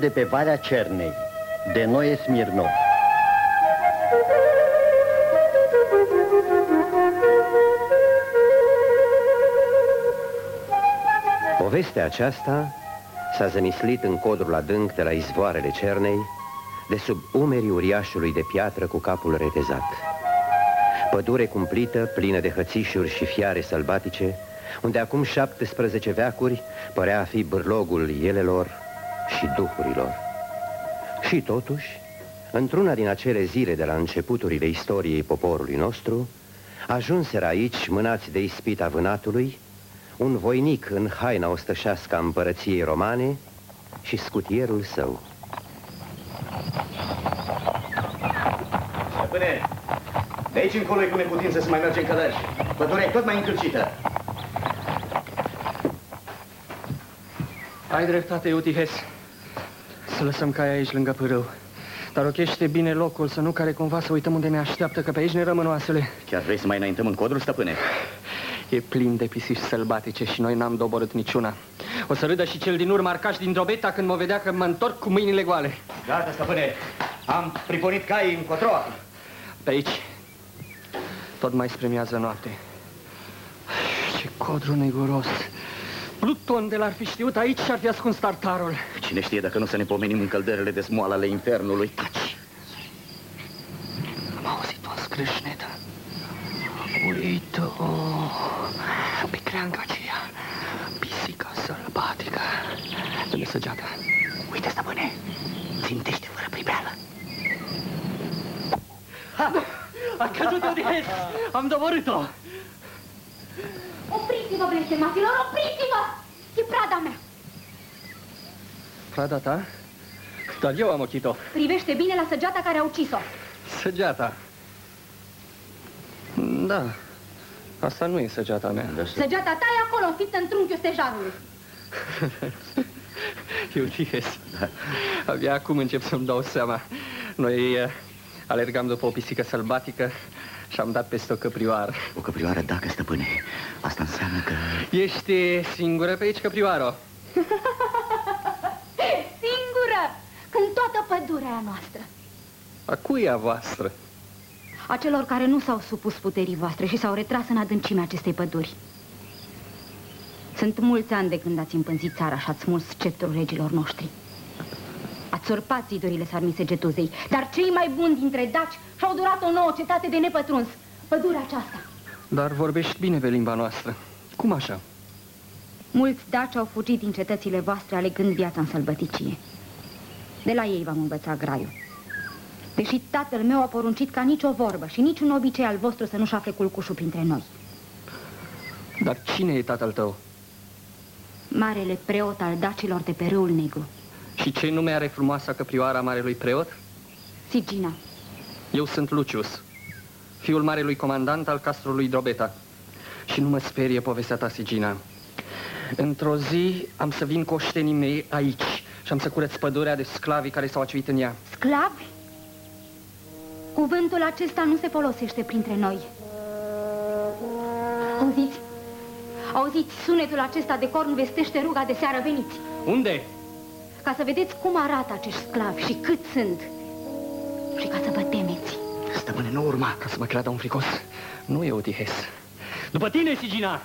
Lepădă de pe Valea Cernei, de Noe Smirnov. Povestea aceasta s-a zămislit în codrul adânc de la izvoarele Cernei, de sub umerii uriașului de piatră cu capul retezat. Pădure cumplită, plină de hățișuri și fiare sălbatice, unde acum 17 veacuri părea a fi bârlogul elelor și duhurilor. Și totuși, într-una din acele zile de la începuturile istoriei poporului nostru, ajunseră aici, mânați de ispita vânatului, un voinic în haina ostășească a împărăției romane și scutierul său. Stăpâne, de aici încolo e cu neputință să mai mergem călări. Pădurea e tot mai încălcită. Ai dreptate, Eutihes. Să lăsăm caia aici lângă pârâu. Dar ochește bine locul, să nu care cumva să uităm unde ne așteaptă, că pe aici ne rămân oasele. Chiar vrei să mai înaintăm în codrul, stăpâne? E plin de pisici sălbatice și noi n-am doborât niciuna. O să râdă și cel din urmă arcaș din drobeta când mă vedea că mă întorc cu mâinile goale. Gata, stăpâne. Am priponit caii încotro. Pe aici. Tot mai spre miază noapte. Ce codru neguros. Pluton de l-ar fi știut aici și ar fi ascuns tartarul. Cine știe dacă nu să ne pomenim în căldărele de smoală ale infernului. Taci! Am auzit un scrâșnet. Uită-o pe creanga aceea, pisica sălbatică. Dă-mi săgeata. Uite, stăpâne, țintește fără pribeală. A căzut Odihes! Am doborât-o! Opriți-vă, blestemaților, opriți-vă! E prada mea! Prada ta? Dar eu am ochit-o. Privește bine la săgeata care a ucis-o. Săgeata. Da. Asta nu e săgeata mea. Săgeata ta e acolo, înfipt în trunchiul stejarului. Eutihes, abia acum încep să-mi dau seama. Noi eh, alergam după o pisică sălbatică și am dat peste o căprioară. O căprioară, dacă, stăpâne. Asta înseamnă că... Ești singură pe aici, căprioară? Singură, când toată pădurea noastră. A cui e a voastră? A celor care nu s-au supus puterii voastre și s-au retras în adâncimea acestei păduri. Sunt mulți ani de când ați împânzit țara și ați smuls sceptrul regilor noștri. Ați surpat zidurile sarmise getuzei, dar cei mai buni dintre daci și-au durat o nouă cetate de nepătruns, pădurea aceasta. Dar vorbești bine pe limba noastră. Cum așa? Mulți daci au fugit din cetățile voastre alegând viața în sălbăticie. De la ei v-am învățat graiul. Deși tatăl meu a poruncit ca nicio vorbă și niciun obicei al vostru să nu-și afle culcușul printre noi. Dar cine e tatăl tău? Marele preot al dacilor de pe râul negru. Și ce nume are frumoasa căprioara marelui preot? Sigina. Eu sunt Lucius, fiul marelui comandant al castrului Drobeta. Și nu mă sperie povestea ta, Sigina. Într-o zi am să vin cu oștenii mei aici și am să curăț pădurea de sclavii care s-au aciuit în ea. Sclavi? Cuvântul acesta nu se folosește printre noi. Auziți? Auziți, sunetul acesta de corn vestește ruga de seară, veniți. Unde? Ca să vedeți cum arată acești sclavi și cât sunt. Și ca să vă temeți. Stăpâne, nu urma. Ca să mă creadă un fricos. Nu e Otihes. După tine, Sigina!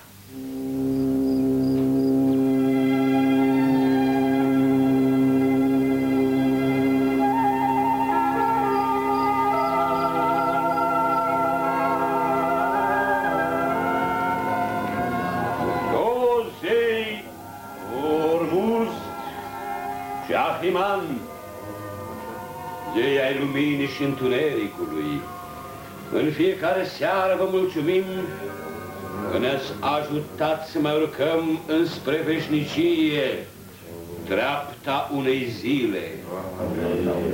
Și întunericului. În fiecare seară vă mulțumim că ne-ați ajutat să mai urcăm înspre veșnicie, dreapta unei zile.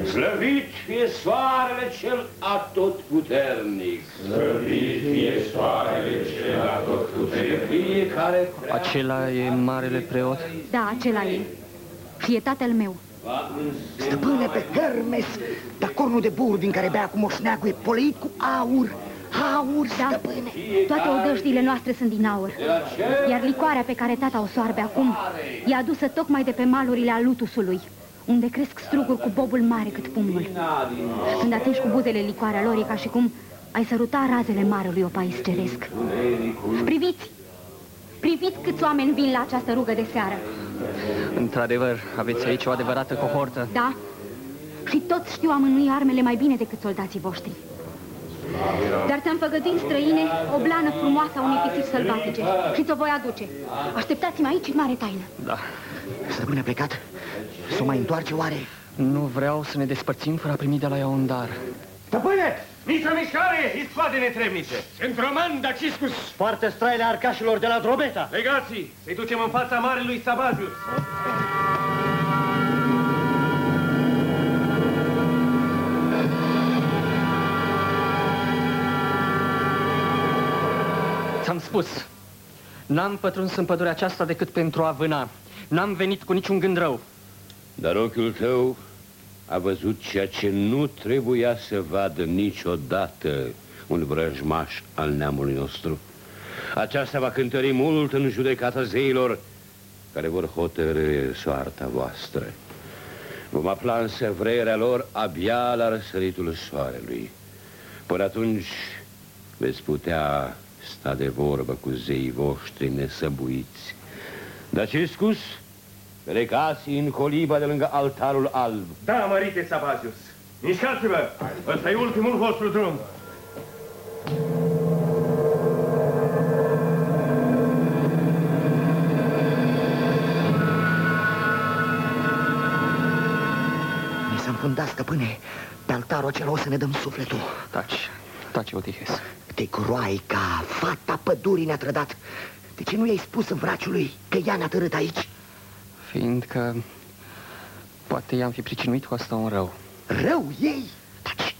Slăvit fie soarele cel atotputernic. Slăvit fie soarele cel atotputernic. Fiecare Acela e marele preot? Da, acela e. Și e tatăl meu. Stăpâne pe Hermes, dar cornul de bur din care bea cu moșneagul e poleit cu aur. Aur, Da, stăpâne. toate odăștile noastre sunt din aur. Iar licoarea pe care tata o soarbe acum e adusă tocmai de pe malurile alutusului, unde cresc struguri cu bobul mare cât pumnul. Când atingi cu buzele licoarea lor, e ca și cum ai săruta razele marelui opais ceresc. Priviți! Priviți câți oameni vin la această rugă de seară. Într-adevăr, aveți aici o adevărată cohortă. Da? Și toți știu amânui armele mai bine decât soldații voștri. Dar ți-am făgăduit străine o blană frumoasă a unei pisici sălbatice și ți-o voi aduce. Așteptați-mă aici în mare taină. Da. Stăpâne a plecat? Să mai întoarce oare? Nu vreau să ne despărțim fără a primi de la ea un dar. Stăpâne! Nici o mișcare! Iscoade netrebnice! Sunt roman Daciscus! Foarte straile arcașilor de la Drobeta. Legații! Să-i ducem în fața marelui Sabazius! Ți-am spus, n-am pătruns în pădurea aceasta decât pentru a vâna. N-am venit cu niciun gând rău. Dar ochiul tău a văzut ceea ce nu trebuia să vadă niciodată un vrăjmaș al neamului nostru. Aceasta va cântări mult în judecata zeilor care vor hotărâ soarta voastră. Vom afla însă vrerea lor abia la răsăritul soarelui. Până atunci veți putea sta de vorbă cu zeii voștri nesăbuiți. Dar ce scus? Plecați în coliba de lângă altarul alb. Da, mărite Sabazius! Mișcați-vă! Ăsta e ultimul vostru drum! Ne s-a înfundat, stăpâne. Pe altarul acela o să ne dăm sufletul. Taci, taci, Otihes. De groaica, fata pădurii ne-a trădat. De ce nu i-ai spus vraciului că ea ne-a tărât aici? Fiindcă poate i-am fi pricinuit cu asta un rău. Rău ei? Taci,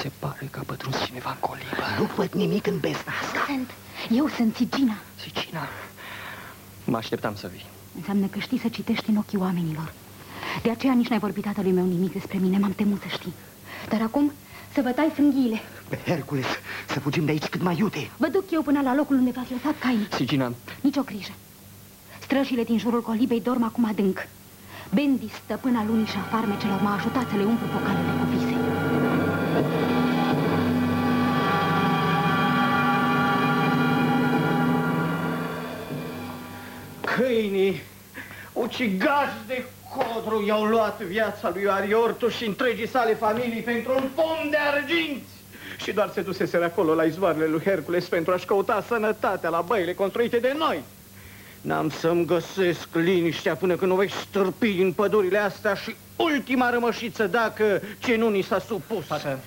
Se pare că a pătruns cineva în colibă. nu văd nimic în besna asta. Sunt. Eu sunt Sigina. Sicina. Mă așteptam să vii. Înseamnă că știi să citești în ochii oamenilor. De aceea nici n-ai vorbit tatălui meu nimic despre mine, m-am temut să știi. Dar acum să vă tai frânghiile. Pe Hercules, să fugim de aici cât mai iute. Vă duc eu până la locul unde v-ați lăsat cainii. Sigina, Nici o grijă. Strășile din jurul colibei dorm acum adânc. Bendi, stăpâna lunii și a farmecelor, m-a ajutat să le umplu focalele cu vise. Câinii, ucigași de codru, i-au luat viața lui Ariortu și întregii sale familii pentru un pom de arginți. Și doar se duseseră acolo la izvoarele lui Hercules pentru a-și căuta sănătatea la băile construite de noi. N-am să-mi găsesc liniștea până când o vei stârpi din pădurile astea și ultima rămășiță dacă ce nu ni s-a supus. Tată,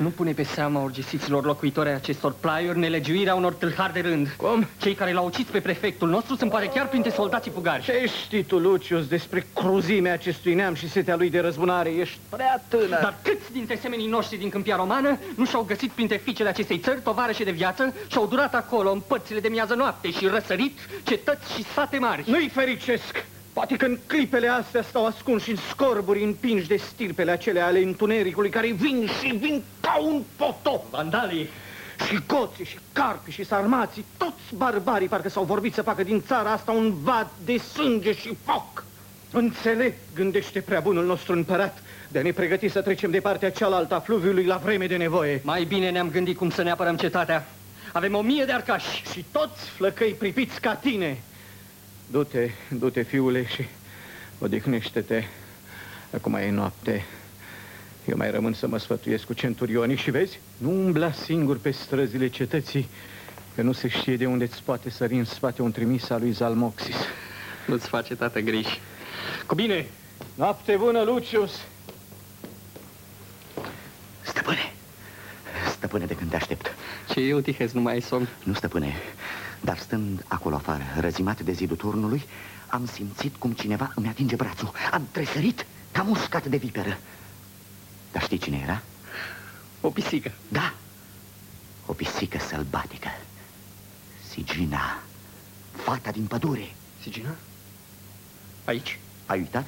nu pune pe seama urgesiților locuitori ai acestor plaiuri nelegiuirea unor tâlhari de rând. Cum? Cei care l-au ucis pe prefectul nostru sunt poate chiar printre soldații fugari. Ce știi tu, Lucius, despre cruzimea acestui neam și setea lui de răzbunare? Ești prea tânăr. Dar câți dintre semenii noștri din câmpia romană nu și-au găsit printre fiicele acestei țări tovarășe de viață și-au durat acolo în părțile de miază noapte și răsărit cetăți și sate mari? Nu-i fericesc! Poate că în clipele astea stau ascunși în scorburi împinși de stirpele acele ale întunericului care vin și vin ca un potop. Vandalii, Și goții, și carpi, și sarmații, toți barbarii parcă s-au vorbit să facă din țara asta un vad de sânge și foc. Înțeleg, gândește prea bunul nostru împărat, de a ne pregăti să trecem de partea cealaltă a fluviului la vreme de nevoie. mai bine ne-am gândit cum să ne apărăm cetatea. Avem o mie de arcași. Și toți flăcăi pripiți ca tine. Du-te, du-te, fiule, și odihnește-te. Acum e noapte. Eu mai rămân să mă sfătuiesc cu centurionii și vezi, nu umbla singur pe străzile cetății, că nu se știe de unde îți poate sări în spate un trimis al lui Zalmoxis. Nu-ți face, tată, griji. Cu bine! Noapte bună, Lucius! Stăpâne, stăpâne, de când te aștept. Ce eu, Tihes, nu mai ai somn? Nu, stăpâne, dar stând acolo afară, răzimat de zidul turnului, am simțit cum cineva îmi atinge brațul. Am tresărit ca muscat de viperă. Dar știi cine era? O pisică. Da, o pisică sălbatică. Sigina, fata din pădure. Sigina? Aici? Ai uitat?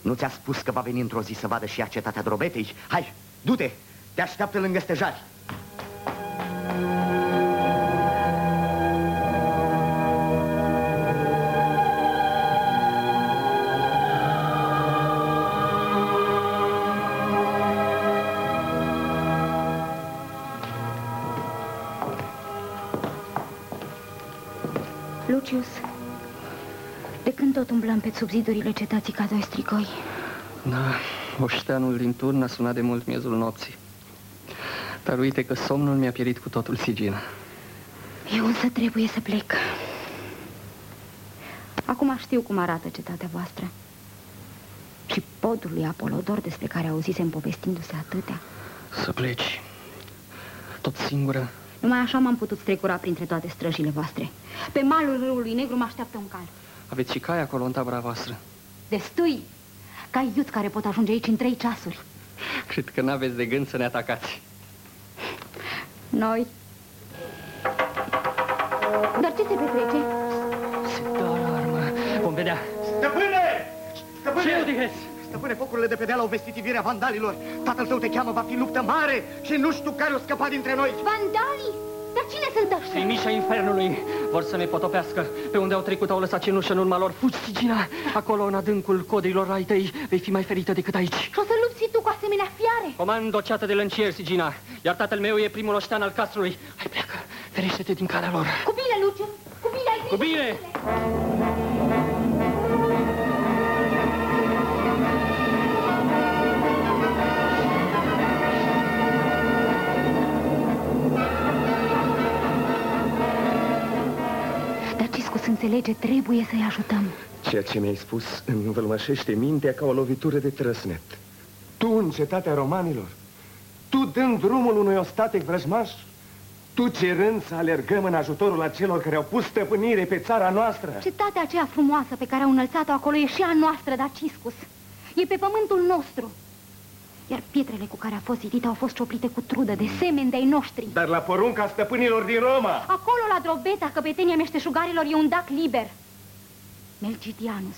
Nu ți-a spus că va veni într-o zi să vadă și ea cetatea drobetei? Hai, du-te, te așteaptă lângă stejari. Lucius, de când tot umblăm pe subzidurile cetății ca doi stricoi? Da, oșteanul din turn a sunat de mult miezul nopții. Dar uite că somnul mi-a pierit cu totul sigina. Eu însă trebuie să plec. Acum știu cum arată cetatea voastră. Și podul lui Apolodor despre care auzisem povestindu-se atâtea. Să pleci. Tot singură. Numai așa m-am putut strecura printre toate străjile voastre. Pe malul râului negru mă așteaptă un cal. Aveți și cai acolo în tabăra voastră. Destui! Cai iuți care pot ajunge aici în trei ceasuri. Cred că n-aveți de gând să ne atacați. Noi? Dar ce se petrece? Se dă alarmă. Vom vedea. Stăpâne! Stăpâne! Ce odihez? Stăpâne, focurile de pe deal au vestit ivirea vandalilor. Tatăl tău te cheamă, va fi luptă mare și nu știu care o scăpa dintre noi. Vandalii? Dar cine sunt ăștia? Trimișa infernului vor să ne potopească. Pe unde au trecut au lăsat cenușă în urma lor. Fugi, Sigina! Acolo, în adâncul codrilor ai tăi, vei fi mai ferită decât aici. Și o să lupți și tu cu asemenea fiare? Comand o ceată de lăncieri, Sigina, iar tatăl meu e primul oștean al castrului. Hai, pleacă! Ferește-te din calea lor. Cu bine, Luciu! Cu bine ai Cu grijă bine! de ele. Înțelege, trebuie să-i ajutăm. Ceea ce mi-ai spus învălmășește mintea ca o lovitură de trăsnet. Tu în cetatea romanilor, tu dând drumul unui ostatec vrăjmaș, tu cerând să alergăm în ajutorul acelor care au pus stăpânire pe țara noastră. Cetatea aceea frumoasă pe care au înălțat-o acolo e și a noastră, dar Ciscus. E pe pământul nostru. Iar pietrele cu care a fost zidite au fost cioplite cu trudă de semeni de-ai noștri. Dar la porunca stăpânilor din Roma, Acolo, la Drobeta, căpetenia meșteșugarilor, e un dac liber. Melgidianus.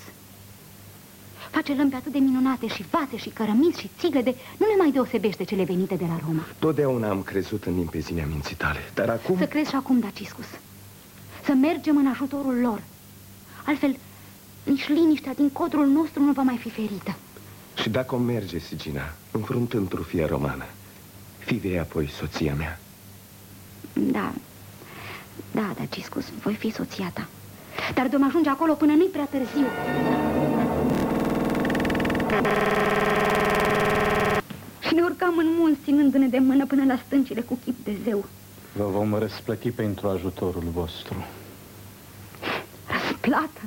Face lămpi atât de minunate și vase și cărămizi și țigle de... Nu le mai deosebește cele venite de la Roma. totdeauna am crezut în limpezimea minții tale. Dar acum... Să crezi și acum, Daciscus. Să mergem în ajutorul lor. Altfel, nici liniștea din codrul nostru nu va mai fi ferită. Și dacă o merge, Sigina, înfruntând trufia romană, fi vei apoi soția mea. Da, da, Daciscus, voi fi soția ta. Dar de ajunge acolo până nu-i prea târziu. Și ne urcam în munți, ținându-ne de mână până la stâncile cu chip de zeu. Vă vom răsplăti pentru ajutorul vostru. Răsplată!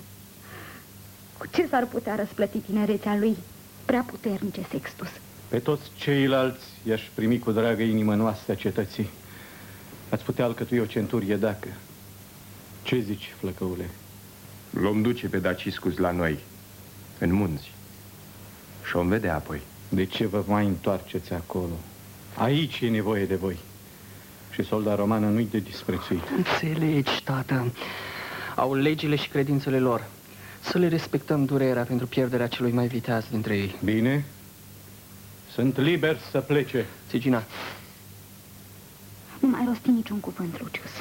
Cu ce s-ar putea răsplăti tinerețea lui, prea puternice Sextus? Pe toți ceilalți i-aș primi cu dragă inimă noastră cetății. Ați putea alcătui o centurie dacă. Ce zici, flăcăule? L-om duce pe Daciscus la noi, în munți. Și om vedea apoi. De ce vă mai întoarceți acolo? Aici e nevoie de voi. Și solda romană nu-i de disprețuit. Înțelegi, tată. Au legile și credințele lor. Să le respectăm durerea pentru pierderea celui mai viteaz dintre ei. Bine? Sunt liber să plece. Sigina, Nu mai rosti niciun cuvânt, Lucius.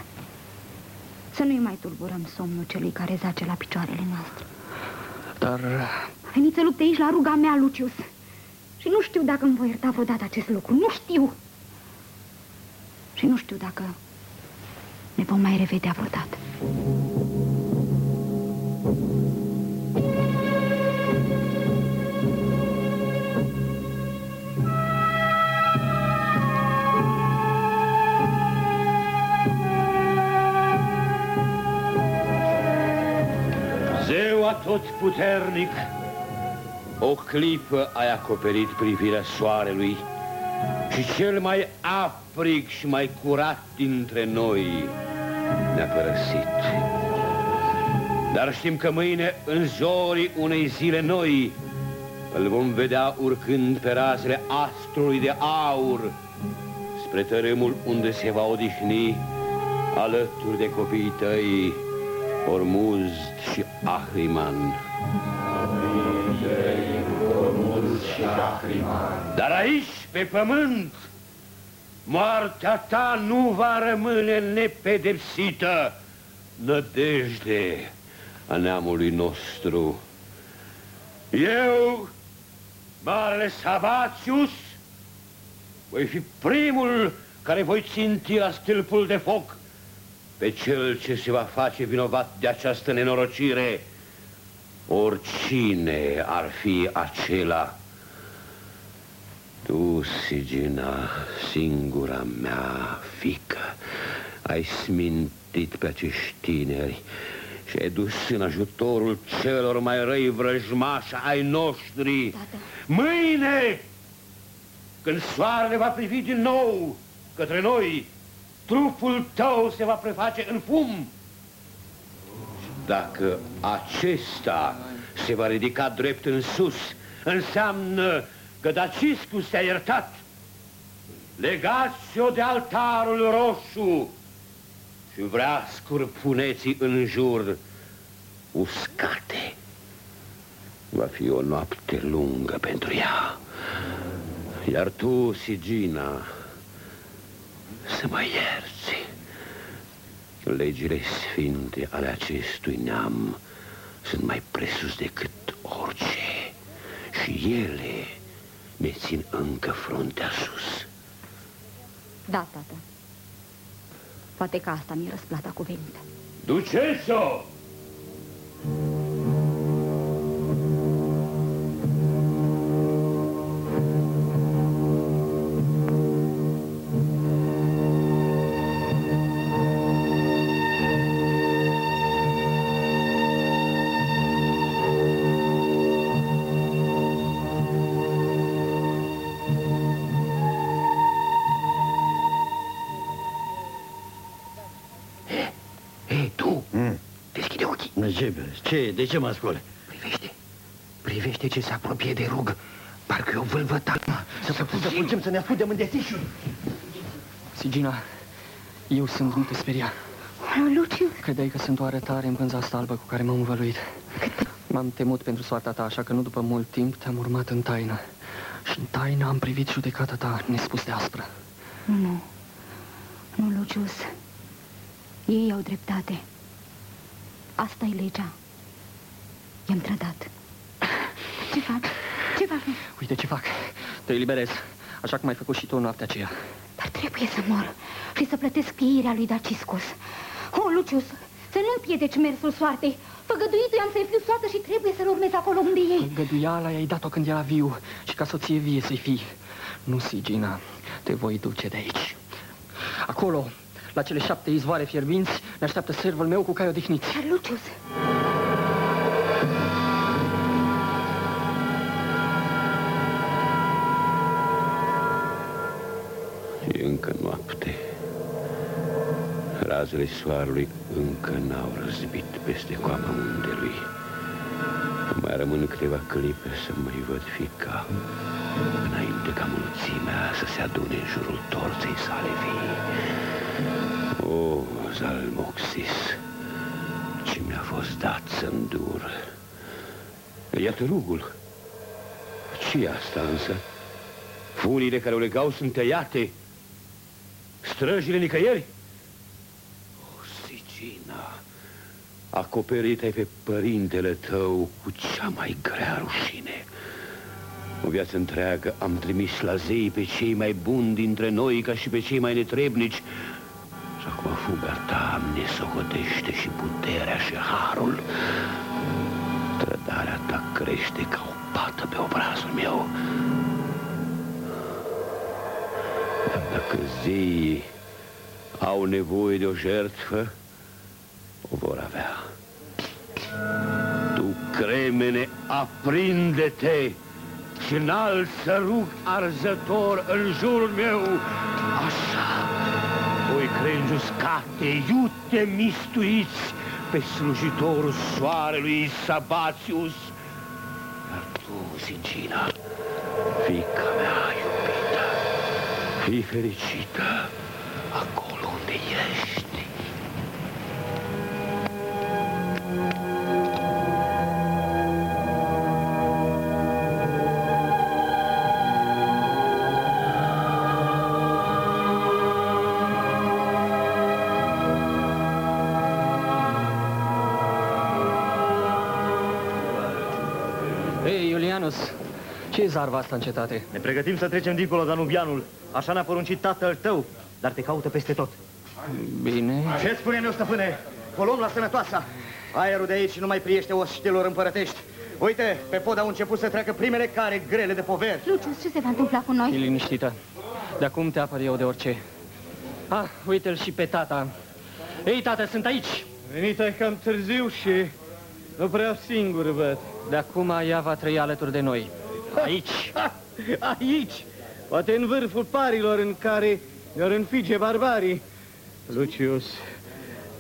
Să nu-i mai tulburăm somnul celui care zace la picioarele noastre. dar A venit să lupte aici la ruga mea, Lucius. Și nu știu dacă îmi voi ierta vreodată acest lucru. Nu știu. Și nu știu dacă ne vom mai revedea vreodată. Zeu atotputernic, o clipă ai acoperit privirea soarelui și cel mai aprig și mai curat dintre noi ne-a părăsit. Dar știm că mâine, în zorii unei zile noi, îl vom vedea urcând pe razele astrului de aur spre tărâmul unde se va odihni alături de copiii tăi, Ormuzd și Ahriman. Dar aici, pe pământ, moartea ta nu va rămâne nepedepsită, nădejde a neamului nostru. Eu, Marele Sabatius, voi fi primul care voi ținti la stâlpul de foc pe cel ce se va face vinovat de această nenorocire, oricine ar fi acela. Tu, Sigina, singura mea fică, ai smintit pe acești tineri și ai dus în ajutorul celor mai răi vrăjmași ai noștri. Tată. Mâine, când soarele va privi din nou către noi, trupul tău se va preface în fum. Și dacă acesta se va ridica drept în sus, înseamnă că Daciscu s-a iertat. Legați-o de altarul roșu și vrea scurpuneții în jur uscate. Va fi o noapte lungă pentru ea. Iar tu, Sigina, să mă ierți. Legile sfinte ale acestui neam sunt mai presus decât orice și ele ne țin încă fruntea sus. Da, tată. Poate că asta mi-e răsplata cuvenită. Duceți-o! Deschide ochii. Ce, ce, de ce mă ascult? Privește. Privește ce se apropie de rug. Parcă e o vâlvă talmă. Să, să, să fugim, să ne ascundem în desișuri. Sigina, eu sunt, nu te speria. Luciu, Credeai că sunt o arătare în pânza asta albă cu care m-am învăluit. M-am temut pentru soarta ta, așa că nu după mult timp te-am urmat în taină. Și în taină am privit judecata ta nespus de aspră. nu, nu, Lucius. Ei au dreptate. Asta e legea. I-am trădat. Ce faci? Ce faci? Uite ce fac. Te eliberez, așa cum ai făcut și tu noaptea aceea. Dar trebuie să mor și să plătesc pieirea lui Daciscus. Oh, Lucius, să nu împiedeci mersul soartei. Făgăduitu-i-am să-i fiu soată și trebuie să-l urmez acolo unde e. Îngăduiala i-ai dat-o când era viu și ca soție vie să-i fii. Nu, Sigina, te voi duce de aici. Acolo, la cele șapte izvoare fierbinți, ne așteaptă servul meu cu cai odihniți. Dar, Lucius, E încă noapte. Razele soarelui încă n-au răzbit peste coama muntelui. Mai rămân câteva clipe să mai văd fica, înainte ca mulțimea să se adune în jurul torței sale vii. O, Zalmoxis, ce mi-a fost dat să îndur. Iată rugul. ce asta însă? Funile care o legau sunt tăiate. Străjile nicăieri? O, Sigina, acoperit ai pe părintele tău cu cea mai grea rușine. O viață întreagă am trimis la zei pe cei mai buni dintre noi ca și pe cei mai netrebnici. Și acum fuga ta ne socotește și puterea și harul. Trădarea ta crește ca o pată pe obrazul meu. Dar dacă zeii au nevoie de o jertfă, o vor avea. Tu, cremene, aprinde-te și înalță rug arzător în jurul meu. Așa, voi crengi uscate, iute mistuiți pe slujitorul soarelui Sabatius. Dar tu, Sigina, fica mea iubită, fii fericită Ei, Iulianus, ce e zarva asta în cetate? Ne pregătim să trecem dincolo Danubianul. Așa ne-a poruncit tatăl tău, dar te caută peste tot. Bine. Ce spune meu stăpâne? O luăm la sănătoasa. Aerul de aici nu mai priește oștilor împărătești. Uite, pe pod au început să treacă primele care grele de poveri. Lucius, ce se va întâmpla cu E noi? liniștită. De acum te apăr eu de orice. Ah, uite-l și pe tata. Ei, tată, sunt aici. Venit ai cam târziu și nu prea singur văd. De acum ea va trăi alături de noi. Aici. Ha, aici, poate în vârful parilor în care ne-or înfige barbarii. Lucius,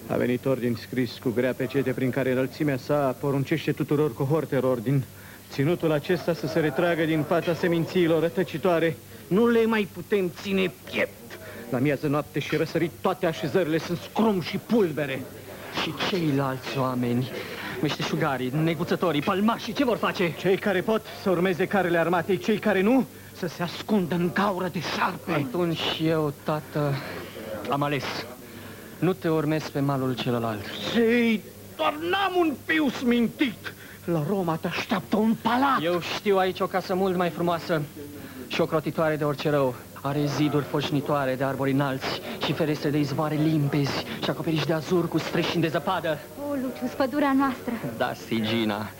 a venit ordin scris cu grea pecete prin care înălțimea sa poruncește tuturor cohortelor din ținutul acesta să se retragă din fața semințiilor rătăcitoare. Nu le mai putem ține piept. La miază noapte și răsărit toate așezările sunt scrum și pulbere. Și ceilalți oameni, meșteșugarii, neguțătorii, palmașii, ce vor face? Cei care pot să urmeze carele armatei, cei care nu, să se ascundă în gaură de șarpe. Atunci eu, tată, am ales. Nu te urmez pe malul celălalt. Sei, doar n-am un fiu smintit. La Roma te așteaptă un palat. Eu știu aici o casă mult mai frumoasă și o crotitoare de orice rău. Are ziduri foșnitoare de arbori înalți și ferestre de izvoare limpezi și acoperiși de azur cu streșini de zăpadă. O, Lucius, pădurea noastră. Da, Sigina.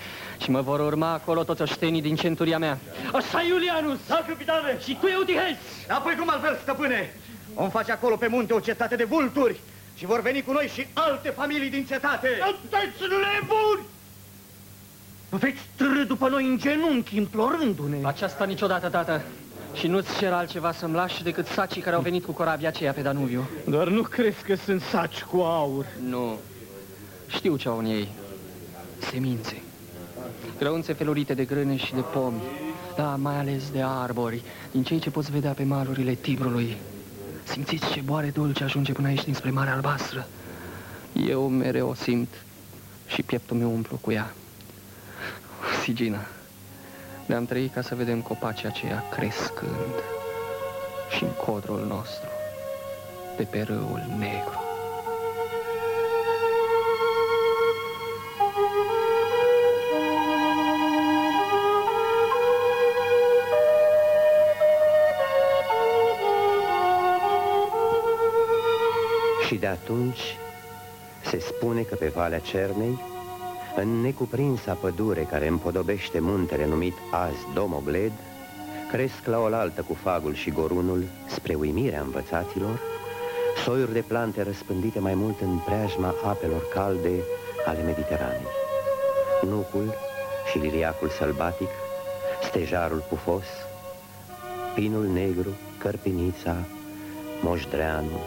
Și mă vor urma acolo toți oștenii din centuria mea. Așa, Iulianus! Da, capitane! Și tu, Eutihes! Apoi cum altfel, stăpâne? Vom face acolo pe munte o cetate de vulturi și vor veni cu noi și alte familii din cetate. Sunteți nebuni! Veți trâ după noi în genunchi, implorându-ne. Aceasta niciodată, tată. Și nu-ți cer altceva să-mi lași decât sacii care au venit cu corabia aceea pe Danuviu. Doar nu crezi că sunt saci cu aur. Nu. Știu ce au în ei. Semințe. Grăunțe felurite de grâne și de pomi. Da, mai ales de arbori, din cei ce poți vedea pe malurile Tibrului. Simțiți ce boare dulce ajunge până aici dinspre Marea Albastră. Eu mereu o simt și pieptul meu umplu cu ea. Sigina, ne-am trăit ca să vedem copacii aceia crescând și în codrul nostru, de pe râul negru. Și de atunci se spune că pe Valea Cernei, în necuprinsa pădure care împodobește muntele numit azi Domogled, cresc la oaltă cu fagul și gorunul, spre uimirea învățaților, soiuri de plante răspândite mai mult în preajma apelor calde ale Mediteranei. Nucul și liriacul sălbatic, stejarul pufos, pinul negru, cărpinița, moșdreanul,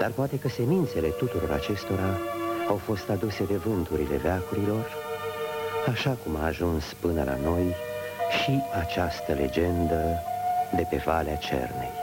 dar poate că semințele tuturor acestora au fost aduse de vânturile veacurilor, așa cum a ajuns până la noi și această legendă de pe Valea Cernei.